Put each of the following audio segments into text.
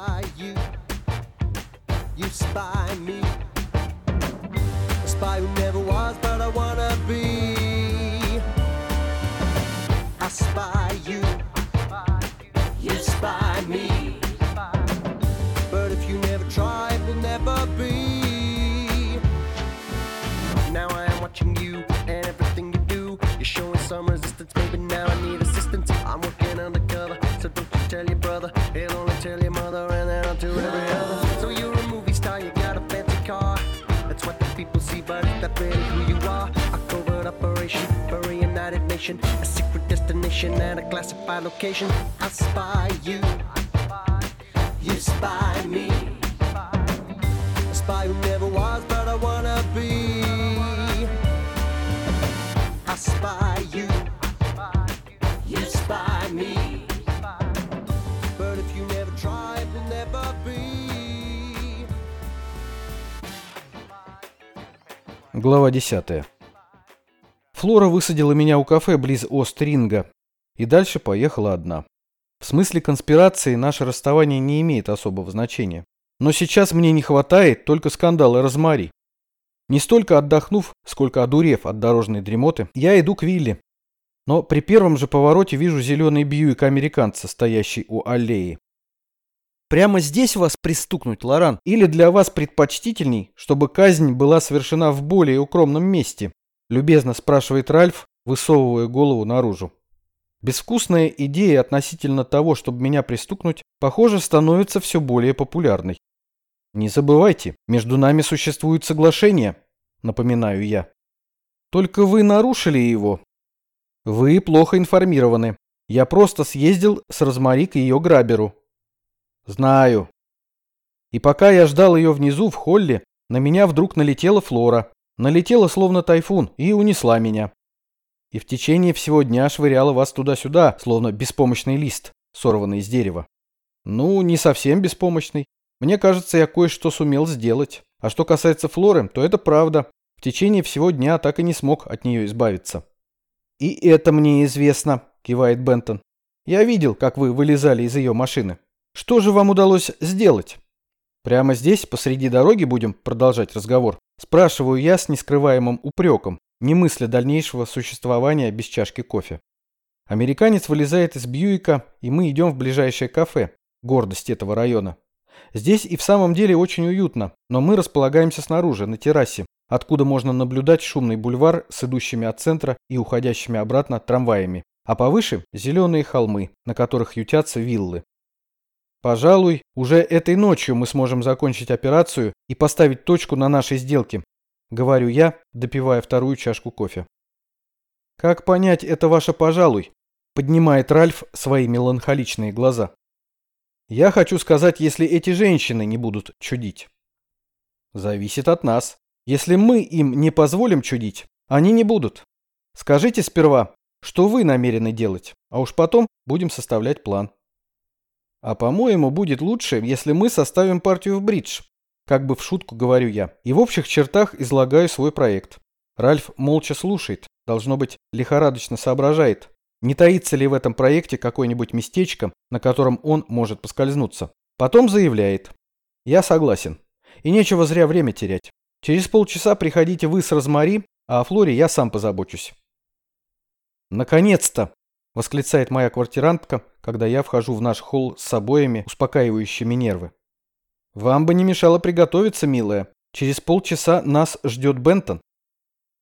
spy you. You spy me. A spy who never was, but I wanna be. I spy you. You spy me. covert operation for a united nation, a secret destination and a classified location. I spy you, you spy me. A spy who never was, but I wanna be. I spy you, you spy me. But if you never try, it will never be. Глава 10. Флора высадила меня у кафе близ Остринга и дальше поехала одна. В смысле конспирации наше расставание не имеет особого значения. Но сейчас мне не хватает только скандала Розмари. Не столько отдохнув, сколько одурев от дорожной дремоты, я иду к Вилли. Но при первом же повороте вижу зеленый Бьюик американца, стоящий у аллеи. Прямо здесь вас пристукнуть, Лоран? Или для вас предпочтительней, чтобы казнь была совершена в более укромном месте? Любезно спрашивает Ральф, высовывая голову наружу. Безвкусная идея относительно того, чтобы меня пристукнуть, похоже, становится все более популярной. Не забывайте, между нами существует соглашение, напоминаю я. Только вы нарушили его. Вы плохо информированы. Я просто съездил с Розмари к ее граберу. Знаю. И пока я ждал ее внизу в холле, на меня вдруг налетела Флора. Налетела словно тайфун и унесла меня. И в течение всего дня швыряла вас туда-сюда, словно беспомощный лист, сорванный с дерева. Ну, не совсем беспомощный. Мне кажется, я кое-что сумел сделать. А что касается Флоры, то это правда. В течение всего дня так и не смог от нее избавиться. «И это мне известно», — кивает Бентон. «Я видел, как вы вылезали из ее машины. Что же вам удалось сделать?» «Прямо здесь, посреди дороги, будем продолжать разговор?» Спрашиваю я с нескрываемым упреком, не мысля дальнейшего существования без чашки кофе. Американец вылезает из Бьюика, и мы идем в ближайшее кафе, гордость этого района. Здесь и в самом деле очень уютно, но мы располагаемся снаружи, на террасе, откуда можно наблюдать шумный бульвар с идущими от центра и уходящими обратно трамваями, а повыше – зеленые холмы, на которых ютятся виллы. Пожалуй, уже этой ночью мы сможем закончить операцию и поставить точку на нашей сделке, говорю я, допивая вторую чашку кофе. Как понять это ваше «пожалуй»? Поднимает Ральф свои меланхоличные глаза. Я хочу сказать, если эти женщины не будут чудить. Зависит от нас. Если мы им не позволим чудить, они не будут. Скажите сперва, что вы намерены делать, а уж потом будем составлять план. А по-моему, будет лучше, если мы составим партию в бридж. Как бы в шутку говорю я. И в общих чертах излагаю свой проект. Ральф молча слушает, должно быть, лихорадочно соображает. Не таится ли в этом проекте какое-нибудь местечко, на котором он может поскользнуться. Потом заявляет. Я согласен. И нечего зря время терять. Через полчаса приходите вы с Розмари, а о Флоре я сам позабочусь. Наконец-то! Восклицает моя квартирантка, когда я вхожу в наш холл с обоями, успокаивающими нервы. Вам бы не мешало приготовиться, милая. Через полчаса нас ждет Бентон.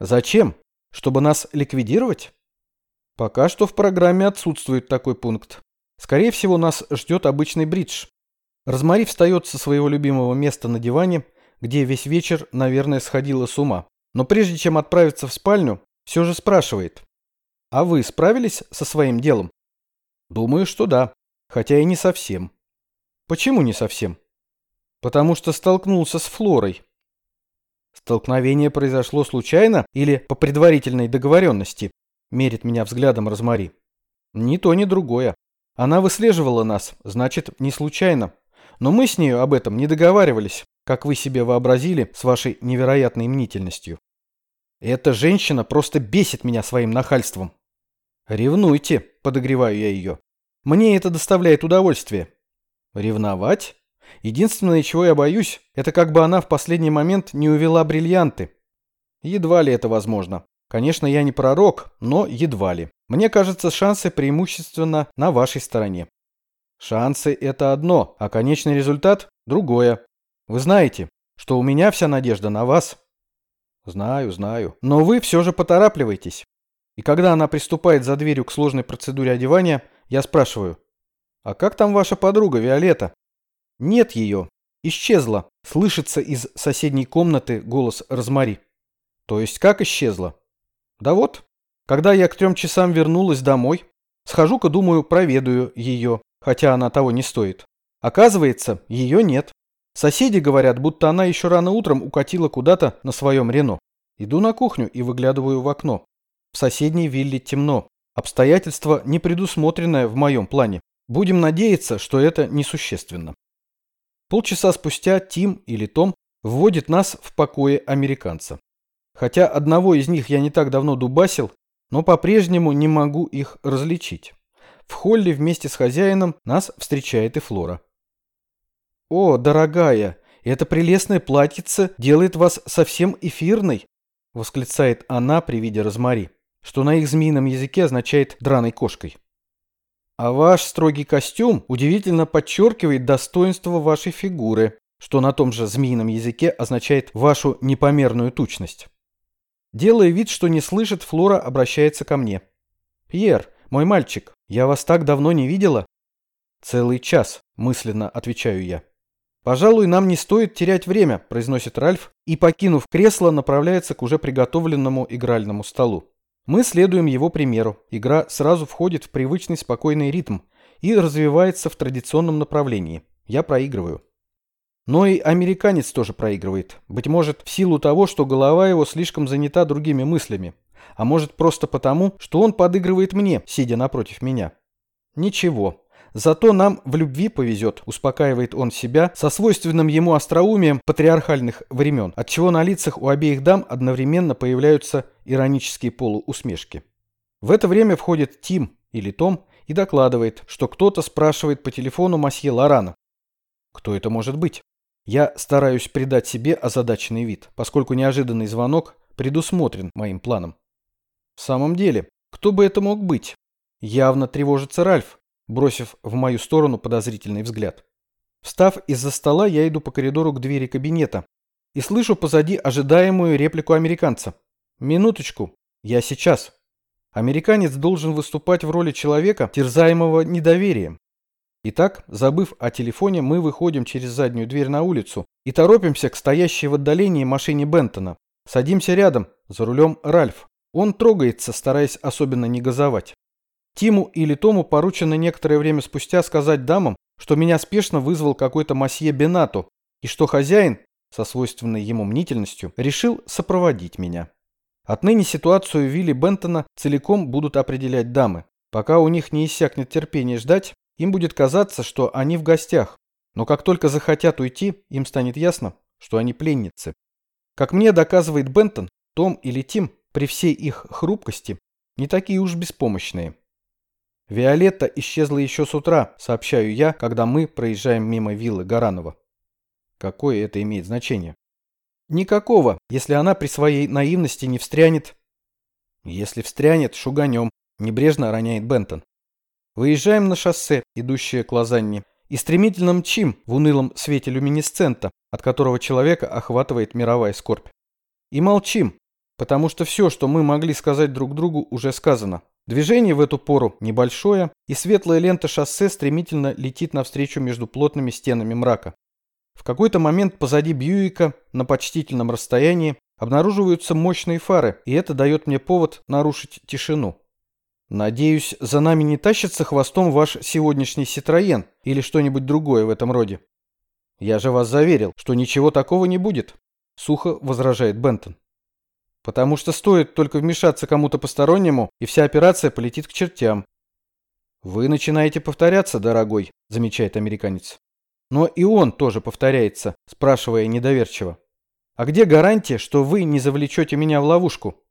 Зачем? Чтобы нас ликвидировать? Пока что в программе отсутствует такой пункт. Скорее всего, нас ждет обычный бридж. Розмари встает со своего любимого места на диване, где весь вечер, наверное, сходила с ума. Но прежде чем отправиться в спальню, все же спрашивает. А вы справились со своим делом? Думаю, что да, хотя и не совсем. Почему не совсем? Потому что столкнулся с Флорой. Столкновение произошло случайно или по предварительной договоренности? Мерит меня взглядом Розмари. Ни то, ни другое. Она выслеживала нас, значит, не случайно. Но мы с нею об этом не договаривались, как вы себе вообразили с вашей невероятной мнительностью. Эта женщина просто бесит меня своим нахальством. Ревнуйте, подогреваю я ее. Мне это доставляет удовольствие. Ревновать? Единственное, чего я боюсь, это как бы она в последний момент не увела бриллианты. Едва ли это возможно. Конечно, я не пророк, но едва ли. Мне кажется, шансы преимущественно на вашей стороне. Шансы – это одно, а конечный результат – другое. Вы знаете, что у меня вся надежда на вас. Знаю, знаю. Но вы все же поторапливаетесь. И когда она приступает за дверью к сложной процедуре одевания, я спрашиваю, «А как там ваша подруга Виолетта?» «Нет ее. Исчезла», – слышится из соседней комнаты голос Розмари. «То есть как исчезла?» «Да вот, когда я к трем часам вернулась домой, схожу-ка, думаю, проведаю ее, хотя она того не стоит. Оказывается, ее нет. Соседи говорят, будто она еще рано утром укатила куда-то на своем Рено. Иду на кухню и выглядываю в окно. В соседней вилле темно. Обстоятельство не предусмотренное в моем плане. Будем надеяться, что это несущественно. Полчаса спустя Тим или Том вводит нас в покое американца. Хотя одного из них я не так давно дубасил, но по-прежнему не могу их различить. В холле вместе с хозяином нас встречает и Флора. «О, дорогая, это прелестное платьице делает вас совсем эфирной!» — восклицает она при виде Розмари, что на их змеином языке означает «драной кошкой». «А ваш строгий костюм удивительно подчеркивает достоинство вашей фигуры, что на том же змеином языке означает вашу непомерную тучность». Делая вид, что не слышит, Флора обращается ко мне. «Пьер, мой мальчик, я вас так давно не видела?» «Целый час», – мысленно отвечаю я. «Пожалуй, нам не стоит терять время», – произносит Ральф и, покинув кресло, направляется к уже приготовленному игральному столу. Мы следуем его примеру. Игра сразу входит в привычный спокойный ритм и развивается в традиционном направлении. Я проигрываю. Но и американец тоже проигрывает. Быть может, в силу того, что голова его слишком занята другими мыслями. А может, просто потому, что он подыгрывает мне, сидя напротив меня. Ничего. Зато нам в любви повезет, успокаивает он себя со свойственным ему остроумием патриархальных времен, отчего на лицах у обеих дам одновременно появляются иронические полуусмешки. В это время входит Тим или Том и докладывает, что кто-то спрашивает по телефону масье Лорана. Кто это может быть? Я стараюсь придать себе озадаченный вид, поскольку неожиданный звонок предусмотрен моим планом. В самом деле, кто бы это мог быть? Явно тревожится Ральф, бросив в мою сторону подозрительный взгляд. Встав из-за стола, я иду по коридору к двери кабинета и слышу позади ожидаемую реплику американца. «Минуточку, я сейчас». Американец должен выступать в роли человека, терзаемого недоверием. Итак, забыв о телефоне, мы выходим через заднюю дверь на улицу и торопимся к стоящей в отдалении машине Бентона. Садимся рядом, за рулем Ральф. Он трогается, стараясь особенно не газовать. Тиму или Тому поручено некоторое время спустя сказать дамам, что меня спешно вызвал какой-то масье Бенато, и что хозяин, со свойственной ему мнительностью, решил сопроводить меня. Отныне ситуацию Вилли Бентона целиком будут определять дамы. Пока у них не иссякнет терпение ждать, им будет казаться, что они в гостях, но как только захотят уйти, им станет ясно, что они пленницы. Как мне доказывает Бентон, Том или Тим, при всей их хрупкости, не такие уж беспомощные. Виолетта исчезла еще с утра, сообщаю я, когда мы проезжаем мимо виллы Гаранова. Какое это имеет значение? Никакого, если она при своей наивности не встрянет. Если встрянет, шуганем, небрежно роняет Бентон. Выезжаем на шоссе, идущее к Лозанне, и стремительно мчим в унылом свете люминесцента, от которого человека охватывает мировая скорбь. И молчим, потому что все, что мы могли сказать друг другу, уже сказано. Движение в эту пору небольшое, и светлая лента шоссе стремительно летит навстречу между плотными стенами мрака. В какой-то момент позади Бьюика, на почтительном расстоянии, обнаруживаются мощные фары, и это дает мне повод нарушить тишину. Надеюсь, за нами не тащится хвостом ваш сегодняшний Ситроен или что-нибудь другое в этом роде. Я же вас заверил, что ничего такого не будет, сухо возражает Бентон. Потому что стоит только вмешаться кому-то постороннему, и вся операция полетит к чертям. Вы начинаете повторяться, дорогой, замечает американец. Но и он тоже повторяется, спрашивая недоверчиво. А где гарантия, что вы не завлечете меня в ловушку?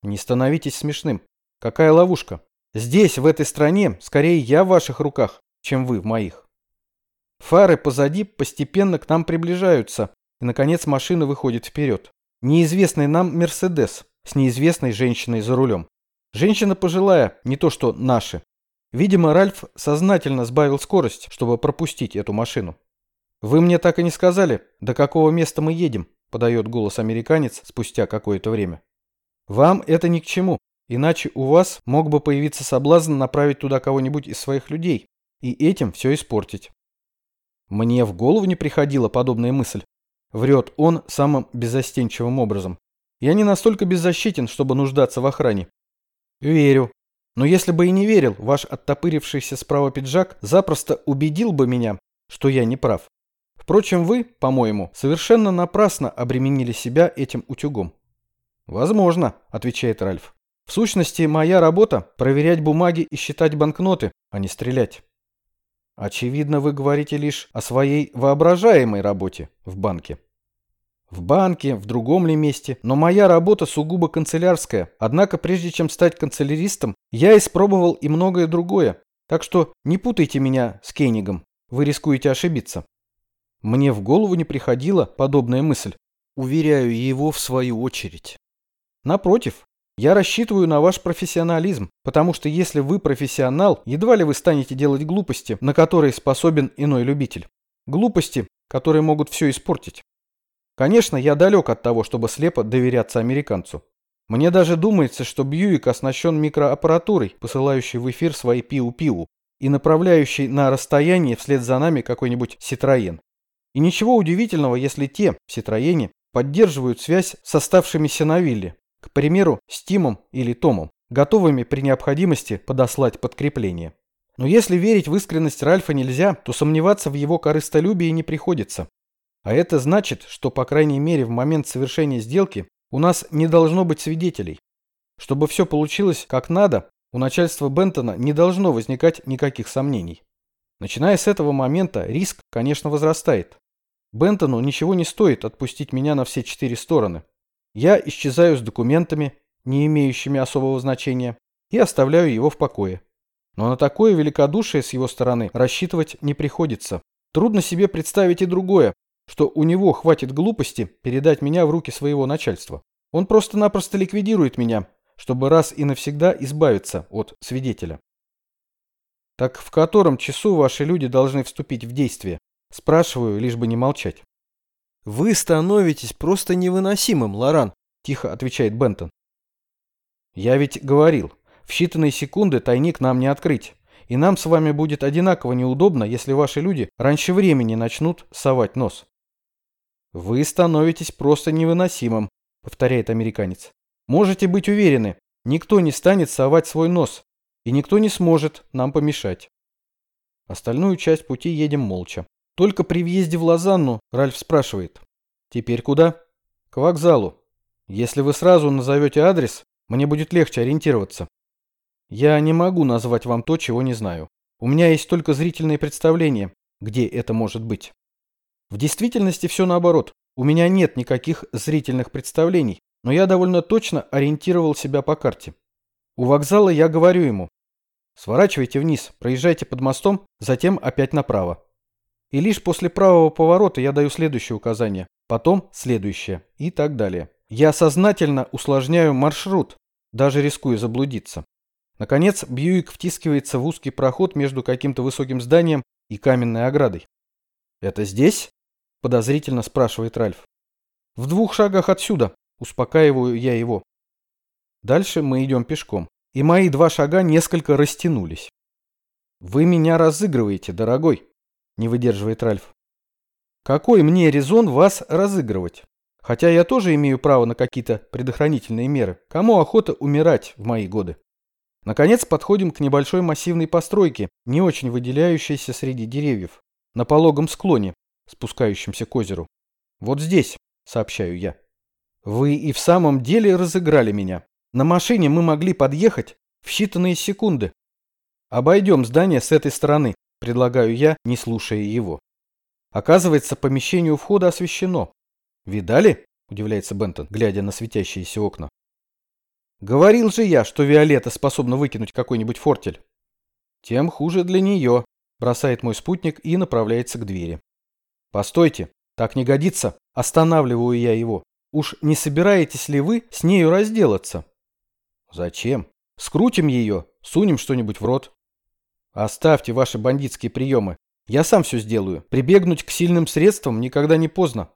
Не становитесь смешным. Какая ловушка? Здесь, в этой стране, скорее я в ваших руках, чем вы в моих. Фары позади постепенно к нам приближаются, и, наконец, машина выходит вперед. Неизвестный нам Мерседес с неизвестной женщиной за рулем. Женщина пожилая, не то что наши. Видимо, Ральф сознательно сбавил скорость, чтобы пропустить эту машину. «Вы мне так и не сказали, до какого места мы едем», подает голос американец спустя какое-то время. «Вам это ни к чему, иначе у вас мог бы появиться соблазн направить туда кого-нибудь из своих людей и этим все испортить». Мне в голову не приходила подобная мысль. Врет он самым беззастенчивым образом. Я не настолько беззащитен, чтобы нуждаться в охране. Верю. Но если бы и не верил, ваш оттопырившийся справа пиджак запросто убедил бы меня, что я не прав. Впрочем, вы, по-моему, совершенно напрасно обременили себя этим утюгом. Возможно, отвечает Ральф. В сущности, моя работа – проверять бумаги и считать банкноты, а не стрелять. Очевидно, вы говорите лишь о своей воображаемой работе в банке. В банке, в другом ли месте, но моя работа сугубо канцелярская. Однако, прежде чем стать канцеляристом, я испробовал и многое другое. Так что не путайте меня с Кеннигом, вы рискуете ошибиться. Мне в голову не приходила подобная мысль. Уверяю его в свою очередь. Напротив, я рассчитываю на ваш профессионализм, потому что если вы профессионал, едва ли вы станете делать глупости, на которые способен иной любитель. Глупости, которые могут все испортить. Конечно, я далек от того, чтобы слепо доверяться американцу. Мне даже думается, что Бьюик оснащен микроаппаратурой, посылающей в эфир свои пиу-пиу и направляющей на расстояние вслед за нами какой-нибудь Ситроен. И ничего удивительного, если те, в Ситроене, поддерживают связь с оставшимися на вилле, к примеру, с Тимом или Томом, готовыми при необходимости подослать подкрепление. Но если верить в искренность Ральфа нельзя, то сомневаться в его корыстолюбии не приходится. А это значит, что, по крайней мере, в момент совершения сделки у нас не должно быть свидетелей. Чтобы все получилось как надо, у начальства Бентона не должно возникать никаких сомнений. Начиная с этого момента, риск, конечно, возрастает. Бентону ничего не стоит отпустить меня на все четыре стороны. Я исчезаю с документами, не имеющими особого значения, и оставляю его в покое. Но на такое великодушие с его стороны рассчитывать не приходится. Трудно себе представить и другое, что у него хватит глупости передать меня в руки своего начальства. Он просто-напросто ликвидирует меня, чтобы раз и навсегда избавиться от свидетеля. Так в котором часу ваши люди должны вступить в действие? Спрашиваю, лишь бы не молчать. Вы становитесь просто невыносимым, Лоран, тихо отвечает Бентон. Я ведь говорил, в считанные секунды тайник нам не открыть. И нам с вами будет одинаково неудобно, если ваши люди раньше времени начнут совать нос. «Вы становитесь просто невыносимым», — повторяет американец. «Можете быть уверены, никто не станет совать свой нос, и никто не сможет нам помешать». Остальную часть пути едем молча. Только при въезде в Лозанну Ральф спрашивает. «Теперь куда?» «К вокзалу. Если вы сразу назовете адрес, мне будет легче ориентироваться». «Я не могу назвать вам то, чего не знаю. У меня есть только зрительное представление, где это может быть». В действительности все наоборот. У меня нет никаких зрительных представлений, но я довольно точно ориентировал себя по карте. У вокзала я говорю ему, сворачивайте вниз, проезжайте под мостом, затем опять направо. И лишь после правого поворота я даю следующее указание, потом следующее и так далее. Я сознательно усложняю маршрут, даже рискую заблудиться. Наконец, Бьюик втискивается в узкий проход между каким-то высоким зданием и каменной оградой. «Это здесь?» Подозрительно спрашивает Ральф. В двух шагах отсюда, успокаиваю я его. Дальше мы идем пешком, и мои два шага несколько растянулись. Вы меня разыгрываете, дорогой, не выдерживает Ральф. Какой мне резон вас разыгрывать? Хотя я тоже имею право на какие-то предохранительные меры. Кому охота умирать в мои годы? Наконец подходим к небольшой массивной постройке, не очень выделяющейся среди деревьев, на пологом склоне, спускающимся к озеру. «Вот здесь», — сообщаю я. «Вы и в самом деле разыграли меня. На машине мы могли подъехать в считанные секунды. Обойдем здание с этой стороны», — предлагаю я, не слушая его. Оказывается, помещение у входа освещено. «Видали?» — удивляется Бентон, глядя на светящиеся окна. «Говорил же я, что Виолетта способна выкинуть какой-нибудь фортель». «Тем хуже для нее», бросает мой спутник и направляется к двери. Постойте, так не годится, останавливаю я его. Уж не собираетесь ли вы с нею разделаться? Зачем? Скрутим ее, сунем что-нибудь в рот. Оставьте ваши бандитские приемы. Я сам все сделаю. Прибегнуть к сильным средствам никогда не поздно.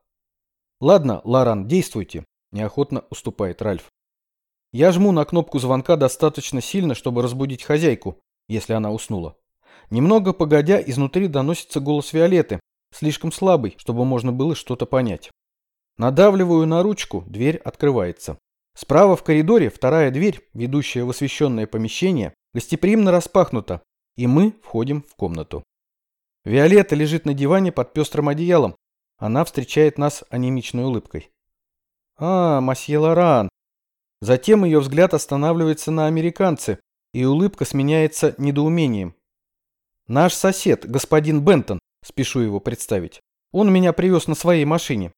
Ладно, Ларан, действуйте. Неохотно уступает Ральф. Я жму на кнопку звонка достаточно сильно, чтобы разбудить хозяйку, если она уснула. Немного погодя, изнутри доносится голос Виолетты, слишком слабый, чтобы можно было что-то понять. Надавливаю на ручку, дверь открывается. Справа в коридоре вторая дверь, ведущая в освещенное помещение, гостеприимно распахнута, и мы входим в комнату. Виолетта лежит на диване под пестрым одеялом. Она встречает нас анемичной улыбкой. «А, масье Лоран!» Затем ее взгляд останавливается на американце, и улыбка сменяется недоумением. «Наш сосед, господин Бентон, спешу его представить. Он меня привез на своей машине.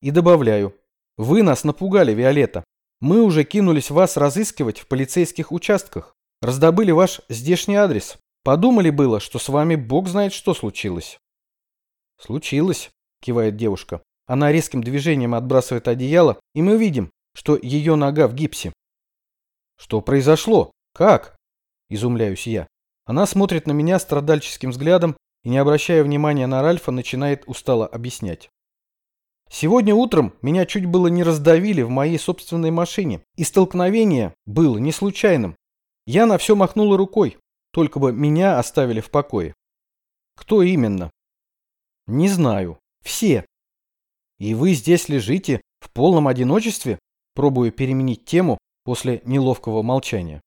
И добавляю. Вы нас напугали, Виолетта. Мы уже кинулись вас разыскивать в полицейских участках. Раздобыли ваш здешний адрес. Подумали было, что с вами бог знает что случилось. Случилось, кивает девушка. Она резким движением отбрасывает одеяло, и мы видим, что ее нога в гипсе. Что произошло? Как? Изумляюсь я. Она смотрит на меня страдальческим взглядом и, не обращая внимания на Ральфа, начинает устало объяснять. Сегодня утром меня чуть было не раздавили в моей собственной машине, и столкновение было не случайным. Я на все махнула рукой, только бы меня оставили в покое. Кто именно? Не знаю. Все. И вы здесь лежите в полном одиночестве? Пробую переменить тему после неловкого молчания.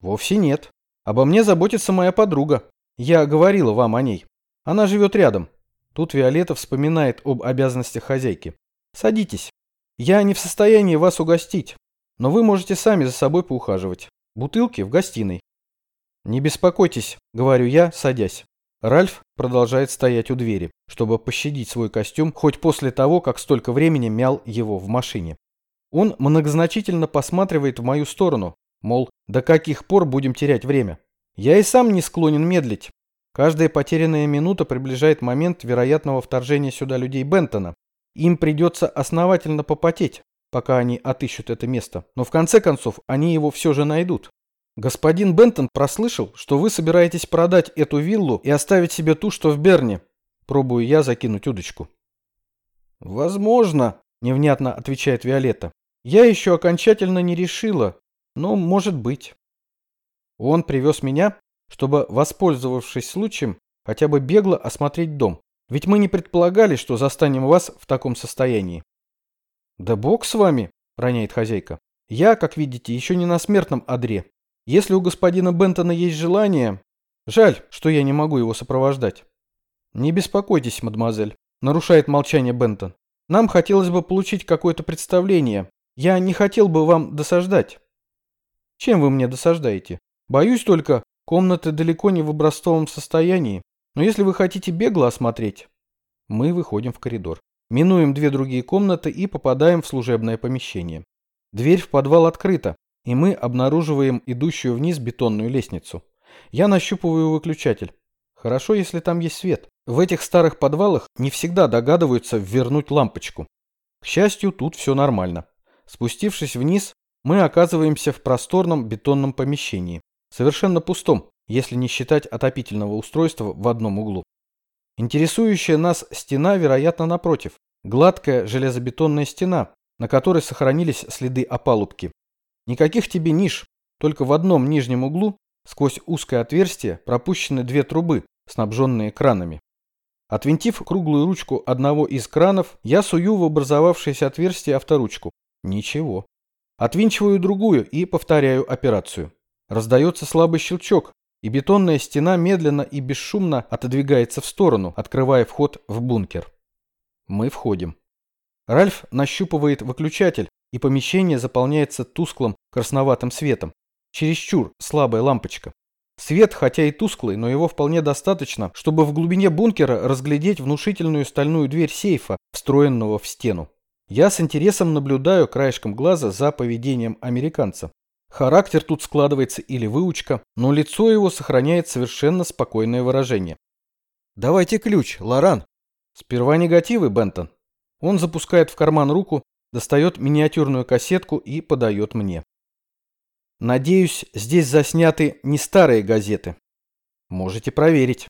Вовсе нет. Обо мне заботится моя подруга. Я говорила вам о ней. Она живет рядом. Тут Виолетта вспоминает об обязанностях хозяйки. Садитесь. Я не в состоянии вас угостить, но вы можете сами за собой поухаживать. Бутылки в гостиной. Не беспокойтесь, говорю я, садясь. Ральф продолжает стоять у двери, чтобы пощадить свой костюм хоть после того, как столько времени мял его в машине. Он многозначительно посматривает в мою сторону, мол, до каких пор будем терять время. Я и сам не склонен медлить. Каждая потерянная минута приближает момент вероятного вторжения сюда людей Бентона. Им придется основательно попотеть, пока они отыщут это место. Но в конце концов они его все же найдут. Господин Бентон прослышал, что вы собираетесь продать эту виллу и оставить себе ту, что в Берне. Пробую я закинуть удочку. Возможно, невнятно отвечает Виолетта. Я еще окончательно не решила, но может быть. Он привез меня, чтобы, воспользовавшись случаем, хотя бы бегло осмотреть дом. Ведь мы не предполагали, что застанем вас в таком состоянии. Да бог с вами, роняет хозяйка. Я, как видите, еще не на смертном одре. Если у господина Бентона есть желание... Жаль, что я не могу его сопровождать. Не беспокойтесь, мадемуазель, нарушает молчание Бентон. Нам хотелось бы получить какое-то представление. Я не хотел бы вам досаждать. Чем вы мне досаждаете? Боюсь только, комнаты далеко не в образцовом состоянии, но если вы хотите бегло осмотреть... Мы выходим в коридор. Минуем две другие комнаты и попадаем в служебное помещение. Дверь в подвал открыта, и мы обнаруживаем идущую вниз бетонную лестницу. Я нащупываю выключатель. Хорошо, если там есть свет. В этих старых подвалах не всегда догадываются вернуть лампочку. К счастью, тут все нормально. Спустившись вниз, мы оказываемся в просторном бетонном помещении совершенно пустом, если не считать отопительного устройства в одном углу. Интересующая нас стена, вероятно, напротив. Гладкая железобетонная стена, на которой сохранились следы опалубки. Никаких тебе ниш, только в одном нижнем углу, сквозь узкое отверстие, пропущены две трубы, снабженные кранами. Отвинтив круглую ручку одного из кранов, я сую в образовавшееся отверстие авторучку. Ничего. Отвинчиваю другую и повторяю операцию. Раздается слабый щелчок, и бетонная стена медленно и бесшумно отодвигается в сторону, открывая вход в бункер. Мы входим. Ральф нащупывает выключатель, и помещение заполняется тусклым красноватым светом. Чересчур слабая лампочка. Свет, хотя и тусклый, но его вполне достаточно, чтобы в глубине бункера разглядеть внушительную стальную дверь сейфа, встроенного в стену. Я с интересом наблюдаю краешком глаза за поведением американца. Характер тут складывается или выучка, но лицо его сохраняет совершенно спокойное выражение. «Давайте ключ, Лоран!» Сперва негативы, Бентон. Он запускает в карман руку, достает миниатюрную кассетку и подает мне. Надеюсь, здесь засняты не старые газеты. Можете проверить.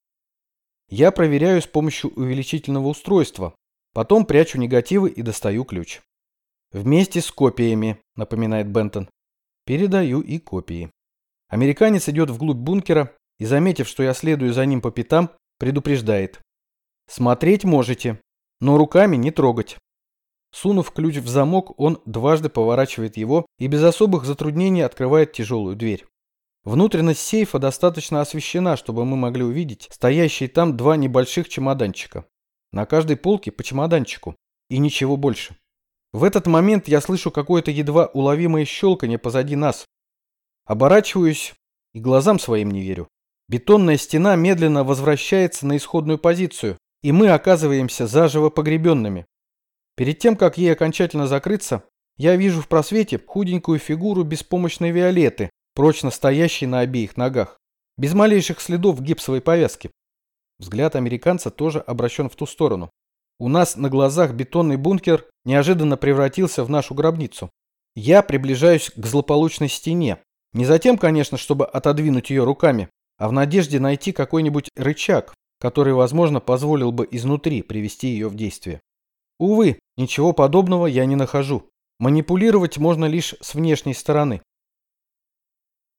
Я проверяю с помощью увеличительного устройства, потом прячу негативы и достаю ключ. Вместе с копиями, напоминает Бентон. Передаю и копии. Американец идет вглубь бункера и, заметив, что я следую за ним по пятам, предупреждает. Смотреть можете, но руками не трогать. Сунув ключ в замок, он дважды поворачивает его и без особых затруднений открывает тяжелую дверь. Внутренность сейфа достаточно освещена, чтобы мы могли увидеть стоящие там два небольших чемоданчика. На каждой полке по чемоданчику. И ничего больше. В этот момент я слышу какое-то едва уловимое щелканье позади нас. Оборачиваюсь и глазам своим не верю. Бетонная стена медленно возвращается на исходную позицию, и мы оказываемся заживо погребенными. Перед тем, как ей окончательно закрыться, я вижу в просвете худенькую фигуру беспомощной Виолетты, прочно стоящей на обеих ногах, без малейших следов гипсовой повязки. Взгляд американца тоже обращен в ту сторону. У нас на глазах бетонный бункер неожиданно превратился в нашу гробницу. Я приближаюсь к злополучной стене. Не затем, конечно, чтобы отодвинуть ее руками, а в надежде найти какой-нибудь рычаг, который, возможно, позволил бы изнутри привести ее в действие. Увы, ничего подобного я не нахожу. Манипулировать можно лишь с внешней стороны.